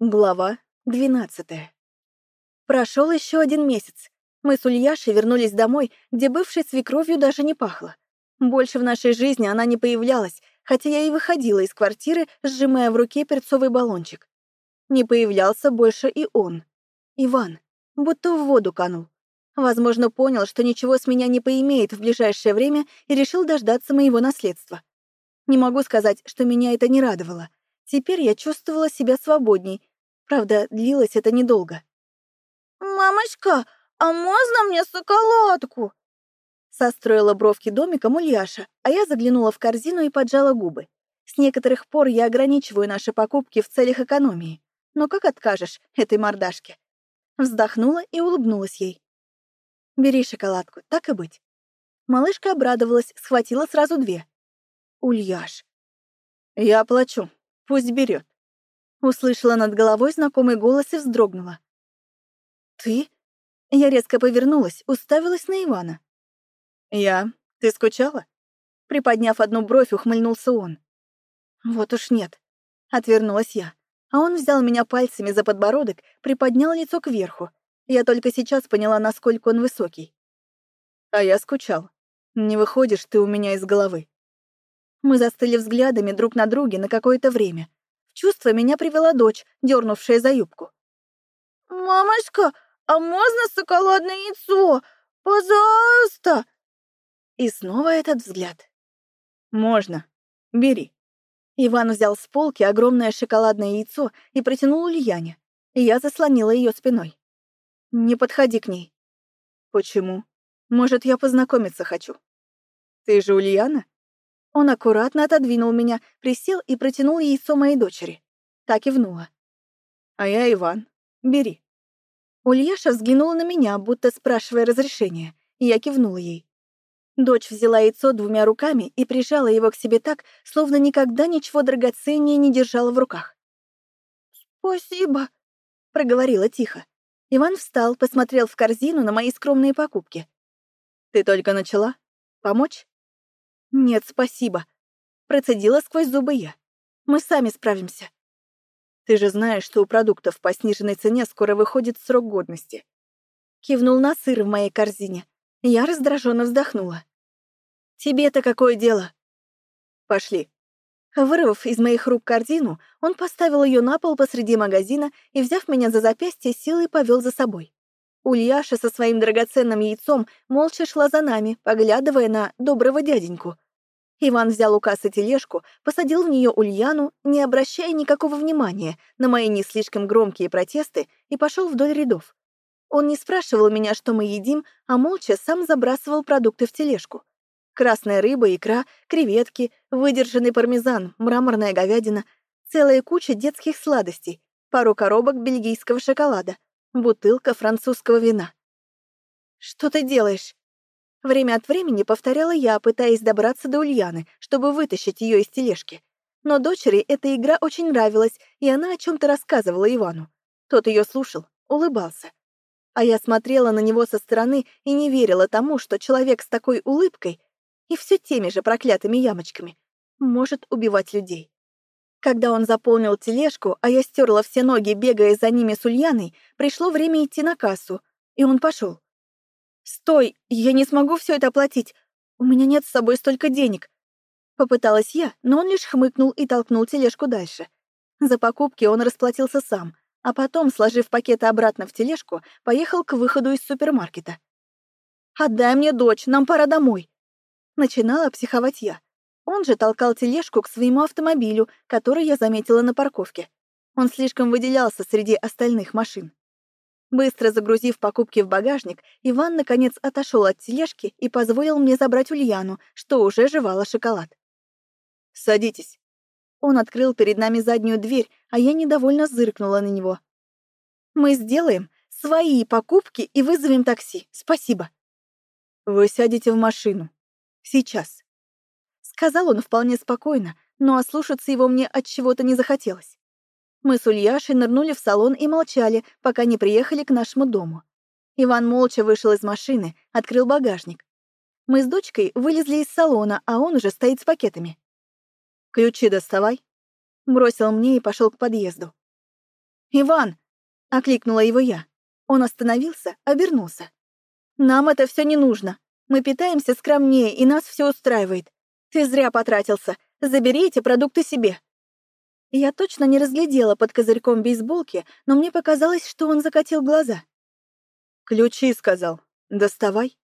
Глава двенадцатая. Прошел еще один месяц. Мы с Ульяшей вернулись домой, где бывшей свекровью даже не пахло. Больше в нашей жизни она не появлялась, хотя я и выходила из квартиры, сжимая в руке перцовый баллончик. Не появлялся больше и он. Иван. Будто в воду канул. Возможно, понял, что ничего с меня не поимеет в ближайшее время и решил дождаться моего наследства. Не могу сказать, что меня это не радовало. Теперь я чувствовала себя свободней. Правда, длилось это недолго. «Мамочка, а можно мне шоколадку?» Состроила бровки домиком Ульяша, а я заглянула в корзину и поджала губы. С некоторых пор я ограничиваю наши покупки в целях экономии. Но как откажешь этой мордашке? Вздохнула и улыбнулась ей. «Бери шоколадку, так и быть». Малышка обрадовалась, схватила сразу две. «Ульяш». «Я оплачу», Пусть берет. Услышала над головой знакомый голос и вздрогнула. «Ты?» Я резко повернулась, уставилась на Ивана. «Я? Ты скучала?» Приподняв одну бровь, ухмыльнулся он. «Вот уж нет», — отвернулась я. А он взял меня пальцами за подбородок, приподнял лицо кверху. Я только сейчас поняла, насколько он высокий. «А я скучал. Не выходишь ты у меня из головы». Мы застыли взглядами друг на друге на какое-то время. Чувство меня привела дочь, дернувшая за юбку. «Мамочка, а можно шоколадное яйцо? Пожалуйста!» И снова этот взгляд. «Можно. Бери». Иван взял с полки огромное шоколадное яйцо и протянул Ульяне. Я заслонила ее спиной. «Не подходи к ней». «Почему? Может, я познакомиться хочу?» «Ты же Ульяна?» Он аккуратно отодвинул меня, присел и протянул яйцо моей дочери. Так и внула. «А я Иван. Бери». Ульяша взглянула на меня, будто спрашивая разрешения, я кивнула ей. Дочь взяла яйцо двумя руками и прижала его к себе так, словно никогда ничего драгоценнее не держала в руках. «Спасибо», — проговорила тихо. Иван встал, посмотрел в корзину на мои скромные покупки. «Ты только начала? Помочь?» «Нет, спасибо», — процедила сквозь зубы я. «Мы сами справимся». «Ты же знаешь, что у продуктов по сниженной цене скоро выходит срок годности». Кивнул на сыр в моей корзине. Я раздраженно вздохнула. «Тебе-то какое дело?» «Пошли». Вырвав из моих рук корзину, он поставил ее на пол посреди магазина и, взяв меня за запястье, силой повел за собой. Ульяша со своим драгоценным яйцом молча шла за нами, поглядывая на доброго дяденьку. Иван взял у кассы тележку, посадил в нее Ульяну, не обращая никакого внимания на мои не слишком громкие протесты, и пошел вдоль рядов. Он не спрашивал меня, что мы едим, а молча сам забрасывал продукты в тележку. Красная рыба, икра, креветки, выдержанный пармезан, мраморная говядина, целая куча детских сладостей, пару коробок бельгийского шоколада — бутылка французского вина. «Что ты делаешь?» Время от времени повторяла я, пытаясь добраться до Ульяны, чтобы вытащить ее из тележки. Но дочери эта игра очень нравилась, и она о чем то рассказывала Ивану. Тот ее слушал, улыбался. А я смотрела на него со стороны и не верила тому, что человек с такой улыбкой и все теми же проклятыми ямочками может убивать людей. Когда он заполнил тележку, а я стерла все ноги, бегая за ними с Ульяной, пришло время идти на кассу, и он пошел. «Стой, я не смогу все это оплатить. У меня нет с собой столько денег». Попыталась я, но он лишь хмыкнул и толкнул тележку дальше. За покупки он расплатился сам, а потом, сложив пакеты обратно в тележку, поехал к выходу из супермаркета. «Отдай мне дочь, нам пора домой». Начинала психовать я. Он же толкал тележку к своему автомобилю, который я заметила на парковке. Он слишком выделялся среди остальных машин. Быстро загрузив покупки в багажник, Иван, наконец, отошел от тележки и позволил мне забрать Ульяну, что уже жевала шоколад. «Садитесь». Он открыл перед нами заднюю дверь, а я недовольно зыркнула на него. «Мы сделаем свои покупки и вызовем такси. Спасибо». «Вы сядете в машину. Сейчас». Сказал он вполне спокойно, но ослушаться его мне от чего-то не захотелось. Мы с Ульяшей нырнули в салон и молчали, пока не приехали к нашему дому. Иван молча вышел из машины, открыл багажник. Мы с дочкой вылезли из салона, а он уже стоит с пакетами. «Ключи доставай», — бросил мне и пошел к подъезду. «Иван!» — окликнула его я. Он остановился, обернулся. «Нам это все не нужно. Мы питаемся скромнее, и нас все устраивает. Ты зря потратился. Забери эти продукты себе». Я точно не разглядела под козырьком бейсболки, но мне показалось, что он закатил глаза. «Ключи», — сказал. «Доставай».